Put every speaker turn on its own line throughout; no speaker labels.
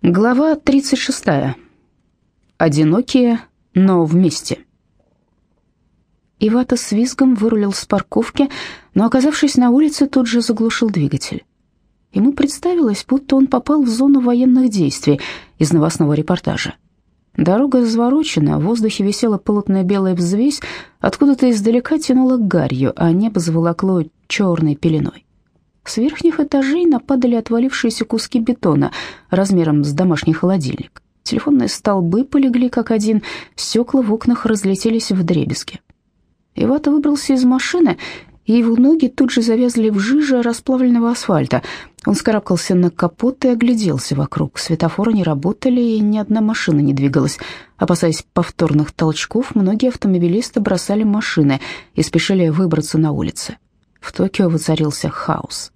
Глава 36. Одинокие, но вместе. Ивата с визгом вырулил с парковки, но, оказавшись на улице, тут же заглушил двигатель. Ему представилось, будто он попал в зону военных действий из новостного репортажа. Дорога разворочена, в воздухе висела плотная белая взвесь, откуда-то издалека тянуло гарью, а небо заволокло черной пеленой. С верхних этажей нападали отвалившиеся куски бетона размером с домашний холодильник. Телефонные столбы полегли как один, стекла в окнах разлетелись в дребезги. Ивата выбрался из машины, и его ноги тут же завязли в жиже расплавленного асфальта. Он скарабкался на капот и огляделся вокруг. Светофоры не работали, и ни одна машина не двигалась. Опасаясь повторных толчков, многие автомобилисты бросали машины и спешили выбраться на улицы. В Токио воцарился хаос.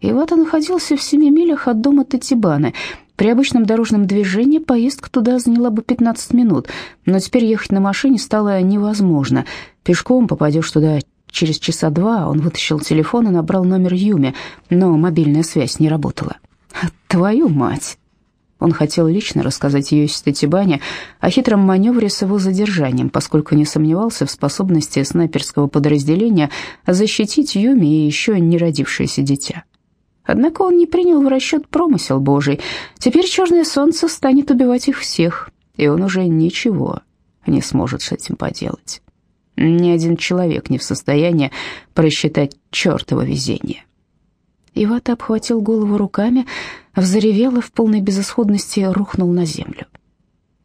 Ивата находился в семи милях от дома Татибаны. При обычном дорожном движении поездка туда заняла бы 15 минут, но теперь ехать на машине стало невозможно. Пешком попадешь туда через часа два. Он вытащил телефон и набрал номер Юми, но мобильная связь не работала. «Твою мать!» Он хотел лично рассказать Йоси Татибане о хитром маневре с его задержанием, поскольку не сомневался в способности снайперского подразделения защитить Юми и еще не родившееся дитя. Однако он не принял в расчет промысел Божий. Теперь черное солнце станет убивать их всех, и он уже ничего не сможет с этим поделать. Ни один человек не в состоянии просчитать чертово везение. Ивата обхватил голову руками, взревел и в полной безысходности рухнул на землю.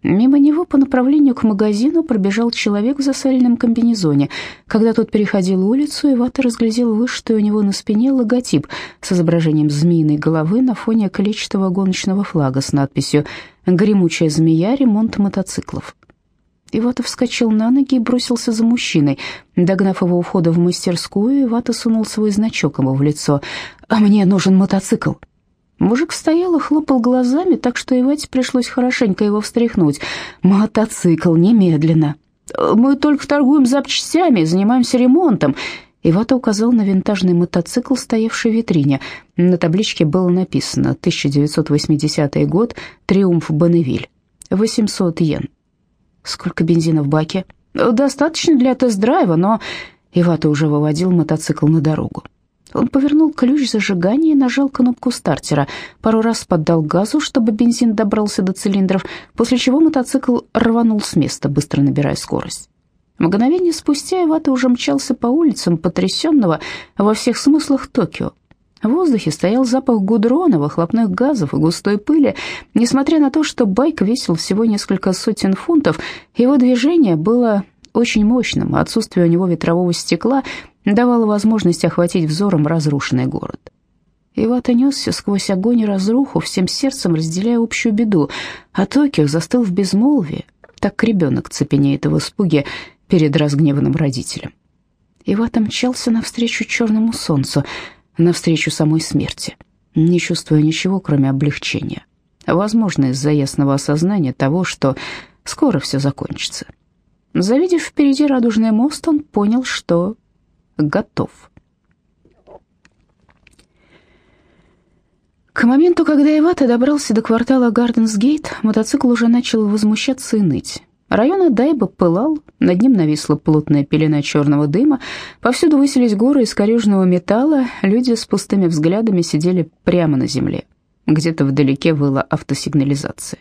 Мимо него по направлению к магазину пробежал человек в засаленном комбинезоне. Когда тот переходил улицу, Ивата разглядел вышитый у него на спине логотип с изображением змеиной головы на фоне количественного гоночного флага с надписью «Гремучая змея. Ремонт мотоциклов». Ивата вскочил на ноги и бросился за мужчиной. Догнав его у входа в мастерскую, Ивата сунул свой значок ему в лицо. «А мне нужен мотоцикл». Мужик стоял и хлопал глазами, так что Ивате пришлось хорошенько его встряхнуть. «Мотоцикл, немедленно!» «Мы только торгуем запчастями, занимаемся ремонтом». Ивата указал на винтажный мотоцикл, стоявший в витрине. На табличке было написано «1980 год, Триумф Бонневиль, 800 йен». «Сколько бензина в баке?» «Достаточно для тест-драйва, но...» Ивата уже выводил мотоцикл на дорогу. Он повернул ключ зажигания и нажал кнопку стартера. Пару раз поддал газу, чтобы бензин добрался до цилиндров, после чего мотоцикл рванул с места, быстро набирая скорость. Мгновение спустя Ивата уже мчался по улицам потрясенного во всех смыслах Токио. В воздухе стоял запах гудрона, выхлопных газов и густой пыли. Несмотря на то, что байк весил всего несколько сотен фунтов, его движение было очень мощным, отсутствие у него ветрового стекла давало возможность охватить взором разрушенный город. Ивата несся сквозь огонь и разруху, всем сердцем разделяя общую беду, а Токио застыл в безмолвии, так ребенок цепенеет в испуге перед разгневанным родителем. Ивата мчался навстречу черному солнцу, навстречу самой смерти, не чувствуя ничего, кроме облегчения. Возможно, из-за ясного осознания того, что скоро все закончится. Завидев впереди радужный мост, он понял, что готов. К моменту, когда Ивата добрался до квартала Гарденсгейт, мотоцикл уже начал возмущаться и ныть. Район Адайба пылал, над ним нависла плотная пелена черного дыма, повсюду высились горы из корюжного металла, люди с пустыми взглядами сидели прямо на земле. Где-то вдалеке выла автосигнализация.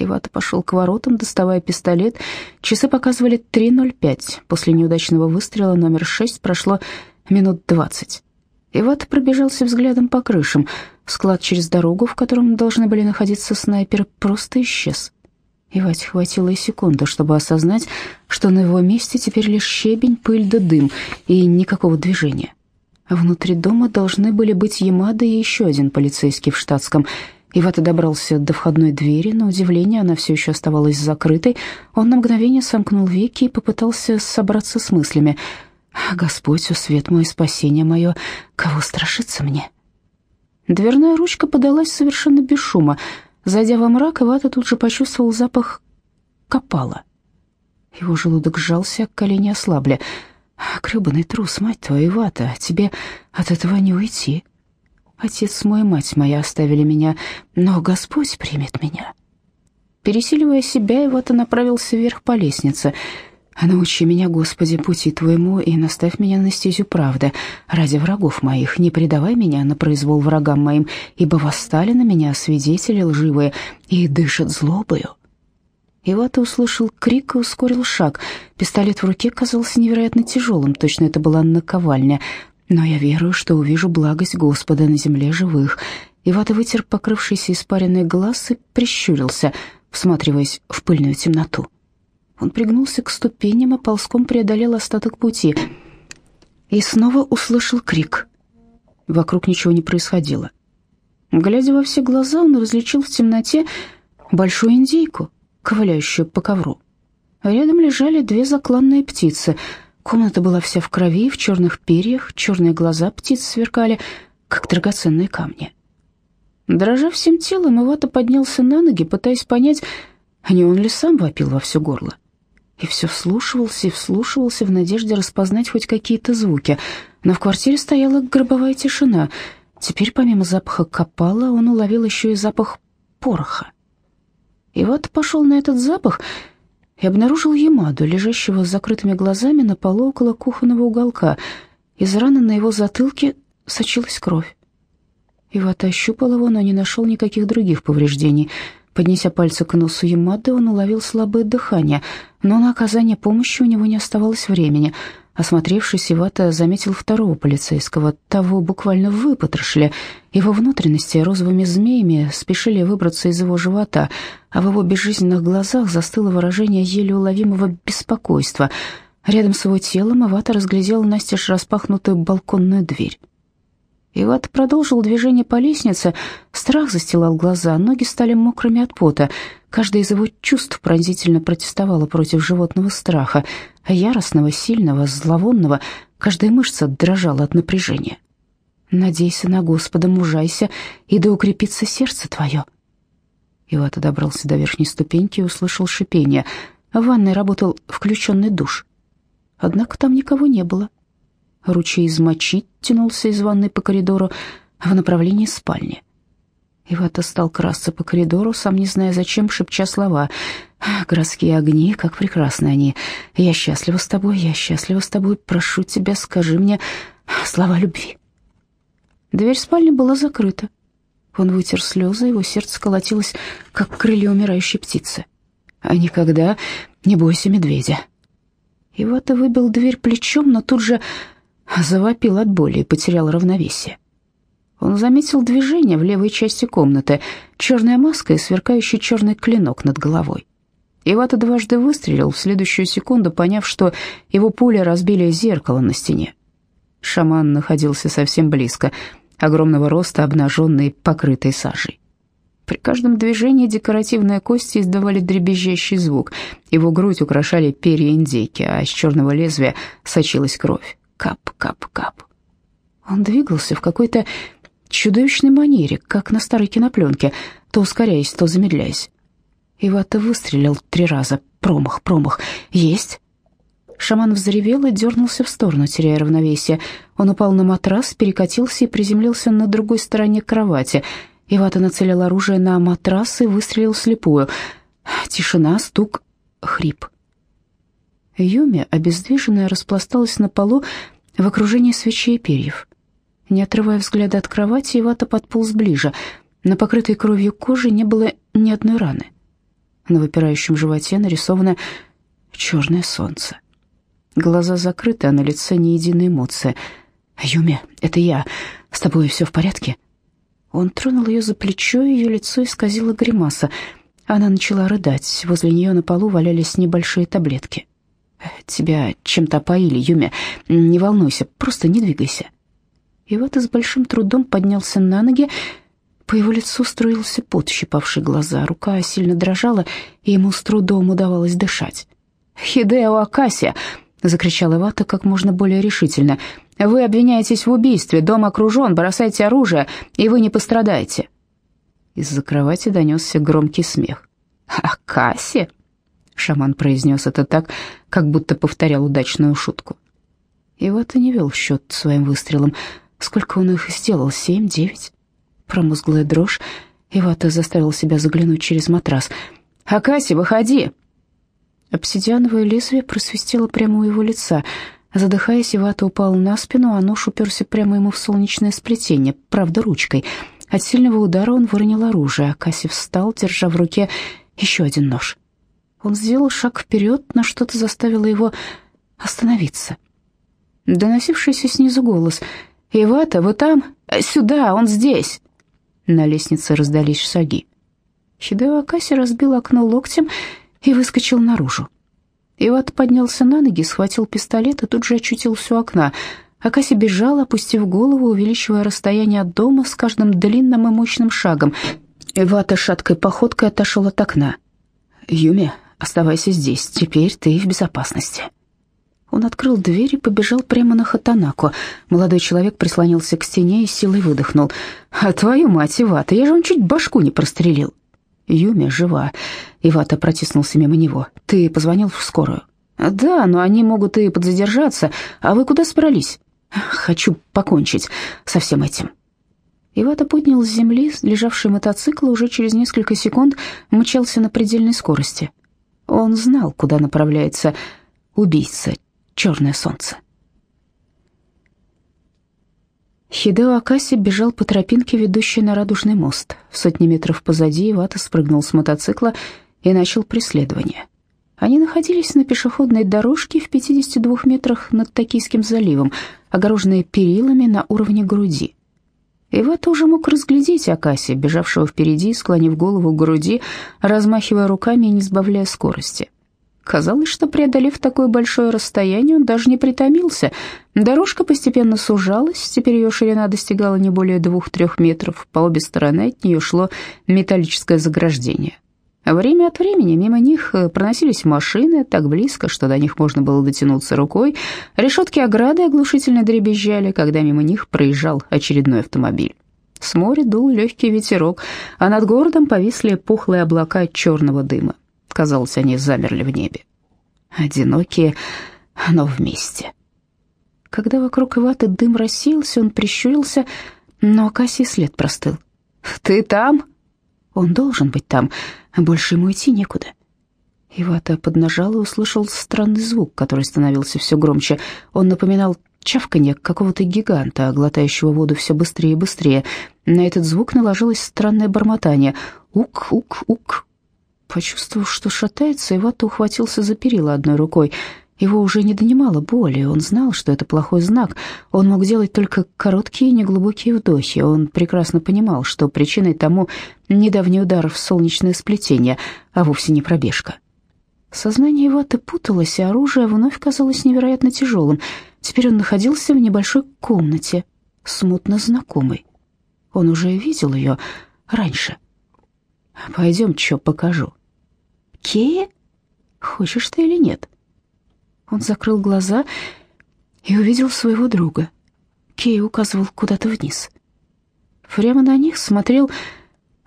Ивата пошел к воротам, доставая пистолет. Часы показывали 3.05. После неудачного выстрела номер 6 прошло минут 20. Ивата пробежался взглядом по крышам. Склад через дорогу, в котором должны были находиться снайперы, просто исчез. Ивате хватило и секунды, чтобы осознать, что на его месте теперь лишь щебень, пыль да дым и никакого движения. Внутри дома должны были быть Ямада и еще один полицейский в штатском – Ивата добрался до входной двери, на удивление она все еще оставалась закрытой. Он на мгновение сомкнул веки и попытался собраться с мыслями. «Господь, о свет мой, спасение мое, кого страшится мне?» Дверная ручка подалась совершенно без шума. Зайдя во мрак, Ивата тут же почувствовал запах копала. Его желудок сжался, колени ослабли. «Гребаный трус, мать твою, Ивата, тебе от этого не уйти». Отец мой, мать моя оставили меня, но Господь примет меня». Пересиливая себя, Ивата направился вверх по лестнице. «Научи меня, Господи, пути Твоему, и наставь меня на стезю правды. Ради врагов моих не предавай меня на произвол врагам моим, ибо восстали на меня свидетели лживые и дышат злобою». Ивата услышал крик и ускорил шаг. Пистолет в руке казался невероятно тяжелым, точно это была наковальня. «Но я верую, что увижу благость Господа на земле живых». Ивата вытер покрывшийся испаренный глаз и прищурился — всматриваясь в пыльную темноту. Он пригнулся к ступеням и ползком преодолел остаток пути. И снова услышал крик. Вокруг ничего не происходило. Глядя во все глаза, он различил в темноте большую индейку, ковыляющую по ковру. Рядом лежали две закланные птицы. Комната была вся в крови, в черных перьях, черные глаза птиц сверкали, как драгоценные камни. Дрожа всем телом, Ивата поднялся на ноги, пытаясь понять, а не он ли сам вопил во все горло. И все вслушивался и вслушивался в надежде распознать хоть какие-то звуки. Но в квартире стояла гробовая тишина. Теперь помимо запаха копала он уловил еще и запах пороха. Ивата пошел на этот запах и обнаружил Ямаду, лежащего с закрытыми глазами на полу около кухонного уголка. Из раны на его затылке сочилась кровь. Ивата ощупал его, но не нашел никаких других повреждений. Поднеся пальцы к носу Ямады, он уловил слабое дыхание, но на оказание помощи у него не оставалось времени. Осмотревшись, Ивата заметил второго полицейского. Того буквально выпотрошили. Его внутренности розовыми змеями спешили выбраться из его живота, а в его безжизненных глазах застыло выражение еле уловимого беспокойства. Рядом с его телом Ивата разглядел настежь распахнутую балконную дверь. Иват продолжил движение по лестнице, страх застилал глаза, ноги стали мокрыми от пота. Каждое из его чувств пронзительно протестовало против животного страха, яростного, сильного, зловонного. Каждая мышца дрожала от напряжения. «Надейся на Господа, мужайся, и да укрепится сердце твое». Иват добрался до верхней ступеньки и услышал шипение. В ванной работал включенный душ. Однако там никого не было. Ручей из мочи тянулся из ванной по коридору в направлении спальни. Ивата стал красться по коридору, сам не зная зачем, шепча слова. «Городские огни, как прекрасны они! Я счастлива с тобой, я счастлива с тобой, прошу тебя, скажи мне слова любви». Дверь спальни была закрыта. Он вытер слезы, его сердце колотилось, как крылья умирающей птицы. «А никогда не бойся медведя». Ивата выбил дверь плечом, но тут же завопил от боли и потерял равновесие. Он заметил движение в левой части комнаты, черная маска и сверкающий черный клинок над головой. Ивата дважды выстрелил, в следующую секунду поняв, что его пули разбили зеркало на стене. Шаман находился совсем близко, огромного роста, обнаженный, покрытый сажей. При каждом движении декоративные кости издавали дребезжащий звук. Его грудь украшали перья индейки, а с черного лезвия сочилась кровь. Кап-кап-кап. Он двигался в какой-то чудовищной манере, как на старой кинопленке, то ускоряясь, то замедляясь. Ивата выстрелил три раза. Промах, промах. Есть. Шаман взревел и дернулся в сторону, теряя равновесие. Он упал на матрас, перекатился и приземлился на другой стороне кровати. Ивата нацелил оружие на матрас и выстрелил слепую. Тишина, стук, хрип. Юми, обездвиженная, распласталась на полу в окружении свечей и перьев. Не отрывая взгляда от кровати, Ивата подполз ближе. На покрытой кровью коже не было ни одной раны. На выпирающем животе нарисовано черное солнце. Глаза закрыты, а на лице ни единой эмоции. «Юми, это я. С тобой все в порядке?» Он тронул ее за плечо, и ее лицо исказило гримаса. Она начала рыдать. Возле нее на полу валялись небольшие таблетки. Тебя чем-то поили, Юми. Не волнуйся, просто не двигайся. И вот с большим трудом поднялся на ноги. По его лицу струился пот, щипавший глаза. Рука сильно дрожала, и ему с трудом удавалось дышать. «Хидео Акасия!» — закричал Ивата как можно более решительно. «Вы обвиняетесь в убийстве, дом окружен, бросайте оружие, и вы не пострадаете». Из-за кровати донесся громкий смех. «Акасия?» Шаман произнес это так, как будто повторял удачную шутку. И вот и не вел счет своим выстрелам. Сколько он их сделал? Семь, девять? Промозглая дрожь. Ивата заставил себя заглянуть через матрас. «Акаси, выходи!» Обсидиановое лезвие просвистело прямо у его лица. Задыхаясь, Ивата упал на спину, а нож уперся прямо ему в солнечное сплетение, правда, ручкой. От сильного удара он выронил оружие, а Касси встал, держа в руке еще один нож. Он сделал шаг вперед, но что-то заставило его остановиться. Доносившийся снизу голос «Ивата, вы там? Сюда, он здесь!» На лестнице раздались шаги. Хидео Акаси разбил окно локтем и выскочил наружу. Иват поднялся на ноги, схватил пистолет и тут же очутился у окна. Акаси бежал, опустив голову, увеличивая расстояние от дома с каждым длинным и мощным шагом. Ивата шаткой походкой отошел от окна. «Юми, оставайся здесь, теперь ты в безопасности». Он открыл дверь и побежал прямо на Хатанаку. Молодой человек прислонился к стене и силой выдохнул. «А твою мать, Ивата, я же он чуть башку не прострелил». Юми жива. Ивата протиснулся мимо него. «Ты позвонил в скорую?» «Да, но они могут и подзадержаться. А вы куда собрались?» «Хочу покончить со всем этим». Ивата поднял с земли лежавший мотоцикл и уже через несколько секунд мчался на предельной скорости. Он знал, куда направляется убийца черное солнце. Хидео Акаси бежал по тропинке, ведущей на Радужный мост. В сотни метров позади Ивата спрыгнул с мотоцикла и начал преследование. Они находились на пешеходной дорожке в 52 метрах над Токийским заливом, огороженные перилами на уровне груди. Ивата уже мог разглядеть Акаси, бежавшего впереди, склонив голову к груди, размахивая руками и не сбавляя скорости. Казалось, что преодолев такое большое расстояние, он даже не притомился. Дорожка постепенно сужалась, теперь ее ширина достигала не более двух-трех метров. По обе стороны от нее шло металлическое заграждение. Время от времени мимо них э, проносились машины, так близко, что до них можно было дотянуться рукой. Решетки ограды оглушительно дребезжали, когда мимо них проезжал очередной автомобиль. С моря дул легкий ветерок, а над городом повисли пухлые облака черного дыма. Казалось, они замерли в небе. Одинокие, но вместе. Когда вокруг Иваты дым рассеялся, он прищурился, но Акасий след простыл. «Ты там?» «Он должен быть там. Больше ему идти некуда». Ивата поднажал и услышал странный звук, который становился все громче. Он напоминал чавканье какого-то гиганта, глотающего воду все быстрее и быстрее. На этот звук наложилось странное бормотание. «Ук-ук-ук, Почувствовав, что шатается, Ивата ухватился за перила одной рукой. Его уже не донимала боли, он знал, что это плохой знак. Он мог делать только короткие неглубокие вдохи. Он прекрасно понимал, что причиной тому недавний удар в солнечное сплетение, а вовсе не пробежка. Сознание Ивата путалось, и оружие вновь казалось невероятно тяжелым. Теперь он находился в небольшой комнате, смутно знакомой. Он уже видел ее раньше. «Пойдем, что покажу». Кея? Хочешь ты или нет?» Он закрыл глаза и увидел своего друга. Кей указывал куда-то вниз. Прямо на них смотрел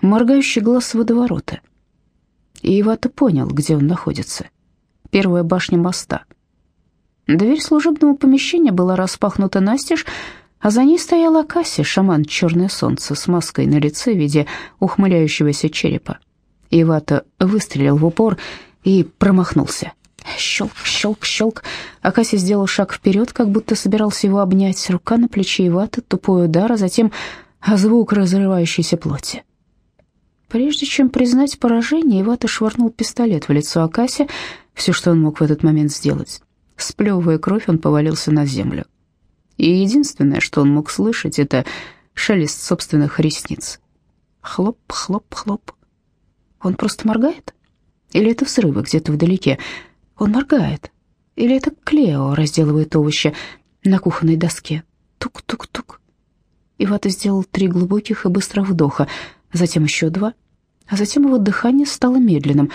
моргающий глаз водоворота. И Ивата понял, где он находится. Первая башня моста. Дверь служебного помещения была распахнута настежь, а за ней стояла Акаси, шаман Черное Солнце, с маской на лице в виде ухмыляющегося черепа. Ивата выстрелил в упор и промахнулся. Щелк, щелк, щелк. Акаси сделал шаг вперед, как будто собирался его обнять. Рука на плече Ивата, тупой удар, а затем звук разрывающейся плоти. Прежде чем признать поражение, Ивата швырнул пистолет в лицо Акаси, все, что он мог в этот момент сделать. Сплевывая кровь, он повалился на землю. И единственное, что он мог слышать, это шелест собственных ресниц. Хлоп, хлоп, хлоп. Он просто моргает? Или это взрывы где-то вдалеке? Он моргает. Или это Клео разделывает овощи на кухонной доске? Тук-тук-тук. Ивата сделал три глубоких и быстрых вдоха, затем еще два, а затем его дыхание стало медленным.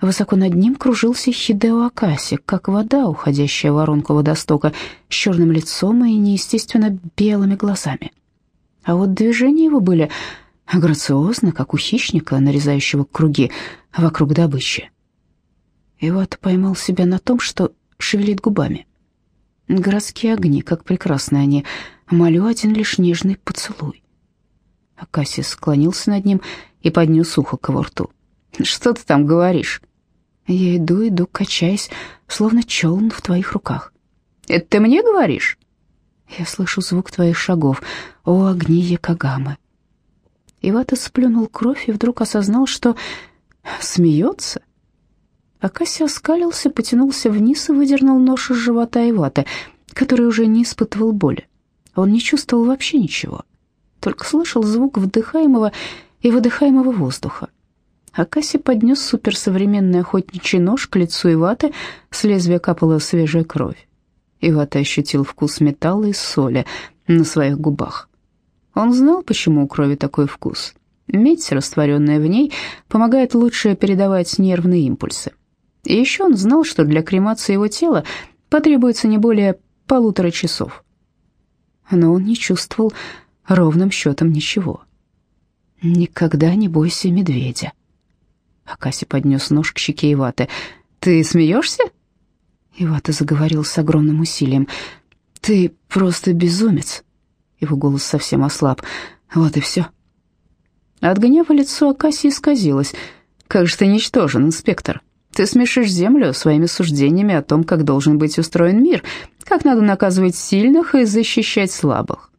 Высоко над ним кружился Хидео Акаси, как вода, уходящая в воронку водостока, с черным лицом и неестественно белыми глазами. А вот движения его были грациозно, как у хищника, нарезающего круги вокруг добычи. Ивата поймал себя на том, что шевелит губами. Городские огни, как прекрасны они, молю один лишь нежный поцелуй. Акаси склонился над ним и поднес ухо к его рту. «Что ты там говоришь?» «Я иду, иду, качаясь, словно челн в твоих руках». «Это ты мне говоришь?» «Я слышу звук твоих шагов, о огни Якогамы». Ивата сплюнул кровь и вдруг осознал, что смеется. Акаси оскалился, потянулся вниз и выдернул нож из живота Иваты, который уже не испытывал боли. Он не чувствовал вообще ничего, только слышал звук вдыхаемого и выдыхаемого воздуха. Акаси поднес суперсовременный охотничий нож к лицу Иваты, с лезвия капала свежая кровь. Ивата ощутил вкус металла и соли на своих губах. Он знал, почему у крови такой вкус. Медь, растворенная в ней, помогает лучше передавать нервные импульсы. И еще он знал, что для кремации его тела потребуется не более полутора часов. Но он не чувствовал ровным счетом ничего. «Никогда не бойся медведя». Акаси поднес нож к щеке Иваты. «Ты смеешься?» Ивата заговорил с огромным усилием. «Ты просто безумец». Его голос совсем ослаб. «Вот и все». От гнева лицо Акаси исказилось. «Как же ты ничтожен, инспектор. Ты смешишь землю своими суждениями о том, как должен быть устроен мир, как надо наказывать сильных и защищать слабых».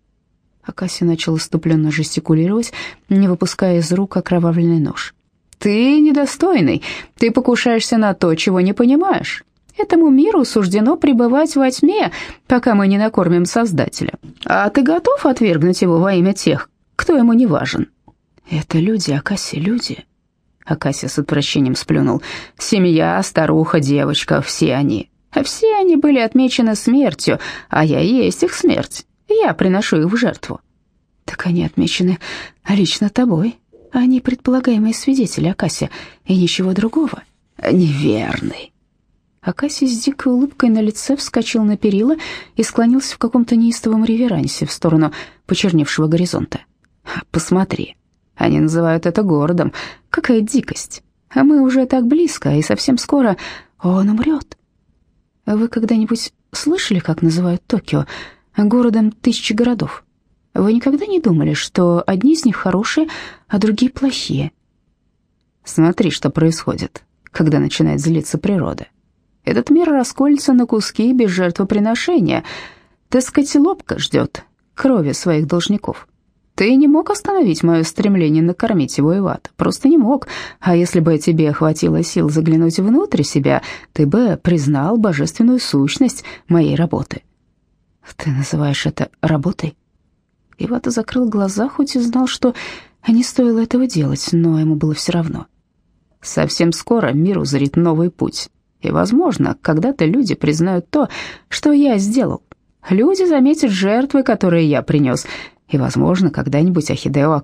Акаси начал иступленно жестикулировать, не выпуская из рук окровавленный нож. «Ты недостойный, ты покушаешься на то, чего не понимаешь. Этому миру суждено пребывать во тьме, пока мы не накормим Создателя. А ты готов отвергнуть его во имя тех, кто ему не важен?» «Это люди, Акаси, люди». Акаси с отвращением сплюнул. «Семья, старуха, девочка, все они. А все они были отмечены смертью, а я и есть их смерть. Я приношу их в жертву». «Так они отмечены лично тобой. Они предполагаемые свидетели, Акаси, и ничего другого». «Неверный». Акаси с дикой улыбкой на лице вскочил на перила и склонился в каком-то неистовом реверансе в сторону почерневшего горизонта. «Посмотри, они называют это городом. Какая дикость! А мы уже так близко, и совсем скоро он умрет. Вы когда-нибудь слышали, как называют Токио городом тысячи городов? Вы никогда не думали, что одни из них хорошие, а другие плохие? Смотри, что происходит, когда начинает злиться природа. Этот мир расколется на куски без жертвоприношения. Тескотилопка ждет крови своих должников. Ты не мог остановить мое стремление накормить его Иват, просто не мог. А если бы тебе хватило сил заглянуть внутрь себя, ты бы признал божественную сущность моей работы. Ты называешь это работой? Ивата закрыл глаза, хоть и знал, что не стоило этого делать, но ему было все равно. Совсем скоро мир узрит новый путь. И, возможно, когда-то люди признают то, что я сделал. Люди заметят жертвы, которые я принес, и, возможно, когда-нибудь о Хидео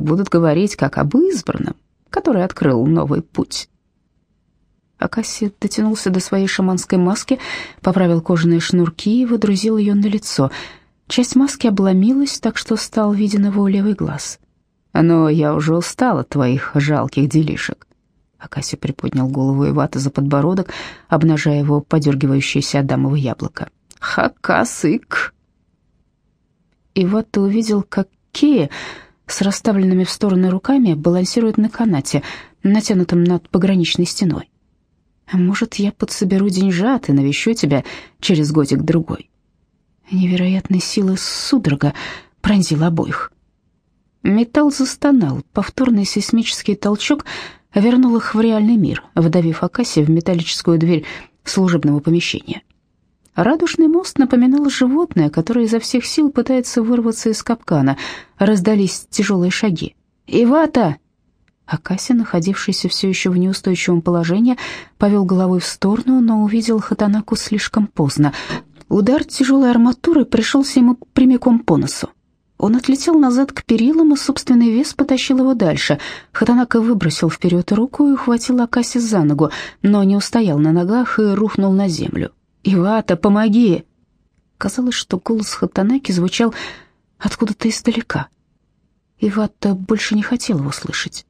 будут говорить как об избранном, который открыл новый путь. Акаси дотянулся до своей шаманской маски, поправил кожаные шнурки и выдрузил ее на лицо. Часть маски обломилась, так что стал виден его левый глаз. «Но я уже устал от твоих жалких делишек». Акаси приподнял голову Ивата за подбородок, обнажая его подергивающееся адамово яблоко. «Хакасык!» И ты увидел, как Кея с расставленными в стороны руками балансирует на канате, натянутом над пограничной стеной. А может, я подсоберу деньжат и навещу тебя через годик-другой. Невероятной силы судорога пронзила обоих. Металл застонал, повторный сейсмический толчок вернул их в реальный мир, вдавив Акаси в металлическую дверь служебного помещения. Радужный мост напоминал животное, которое изо всех сил пытается вырваться из капкана. Раздались тяжелые шаги. «Ивата!» Акаси, находившийся все еще в неустойчивом положении, повел головой в сторону, но увидел Хатанаку слишком поздно. Удар тяжелой арматуры пришелся ему прямиком по носу. Он отлетел назад к перилам, и собственный вес потащил его дальше. Хатанака выбросил вперед руку и ухватил Акаси за ногу, но не устоял на ногах и рухнул на землю. «Ивата, помоги!» Казалось, что голос Хатанаки звучал откуда-то издалека. Ивата больше не хотел его слышать.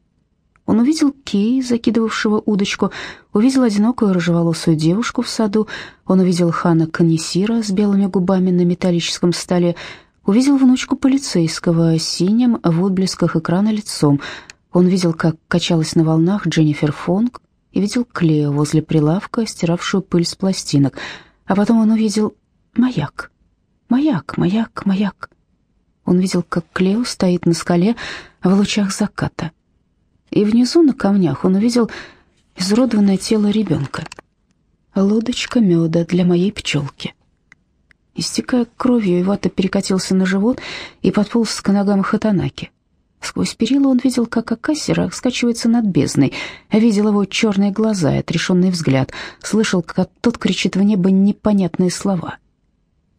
Он увидел Кей, закидывавшего удочку, увидел одинокую рыжеволосую девушку в саду, он увидел хана Канисира с белыми губами на металлическом столе, увидел внучку полицейского, синим в отблесках экрана лицом. Он видел, как качалась на волнах Дженнифер Фонг, и видел Клео возле прилавка, стиравшую пыль с пластинок. А потом он увидел маяк. Маяк, маяк, маяк. Он видел, как Клео стоит на скале в лучах заката. И внизу на камнях он увидел изуродованное тело ребенка. Лодочка меда для моей пчелки. Истекая кровью, Ивата перекатился на живот и подполз к ногам Хатанаки. Сквозь перила он видел, как Акасера скачивается над бездной, видел его черные глаза и отрешенный взгляд, слышал, как тот кричит в небо непонятные слова.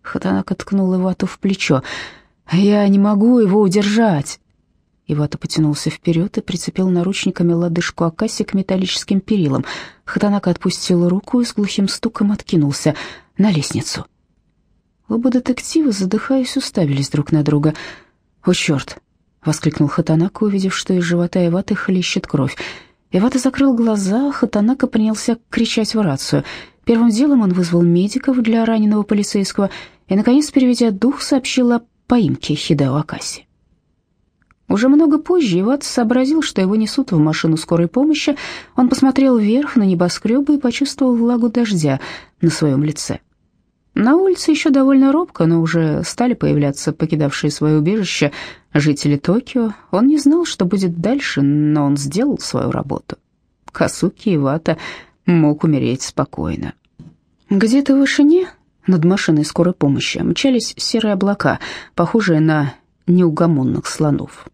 Хатанака ткнул Ивату в плечо. «Я не могу его удержать!» Ивата потянулся вперед и прицепил наручниками лодыжку Акаси к металлическим перилам. Хатанака отпустил руку и с глухим стуком откинулся на лестницу. Оба детектива, задыхаясь, уставились друг на друга. «О, черт!» — воскликнул Хатанака, увидев, что из живота Иваты хлещет кровь. Ивата закрыл глаза, Хатанака принялся кричать в рацию. Первым делом он вызвал медиков для раненого полицейского и, наконец, переведя дух, сообщил о поимке Хидео Акаси. Уже много позже Иват сообразил, что его несут в машину скорой помощи. Он посмотрел вверх на небоскребы и почувствовал влагу дождя на своем лице. На улице еще довольно робко, но уже стали появляться покидавшие свое убежище жители Токио. Он не знал, что будет дальше, но он сделал свою работу. Касуки Ивата мог умереть спокойно. Где-то в вышине над машиной скорой помощи мчались серые облака, похожие на неугомонных слонов.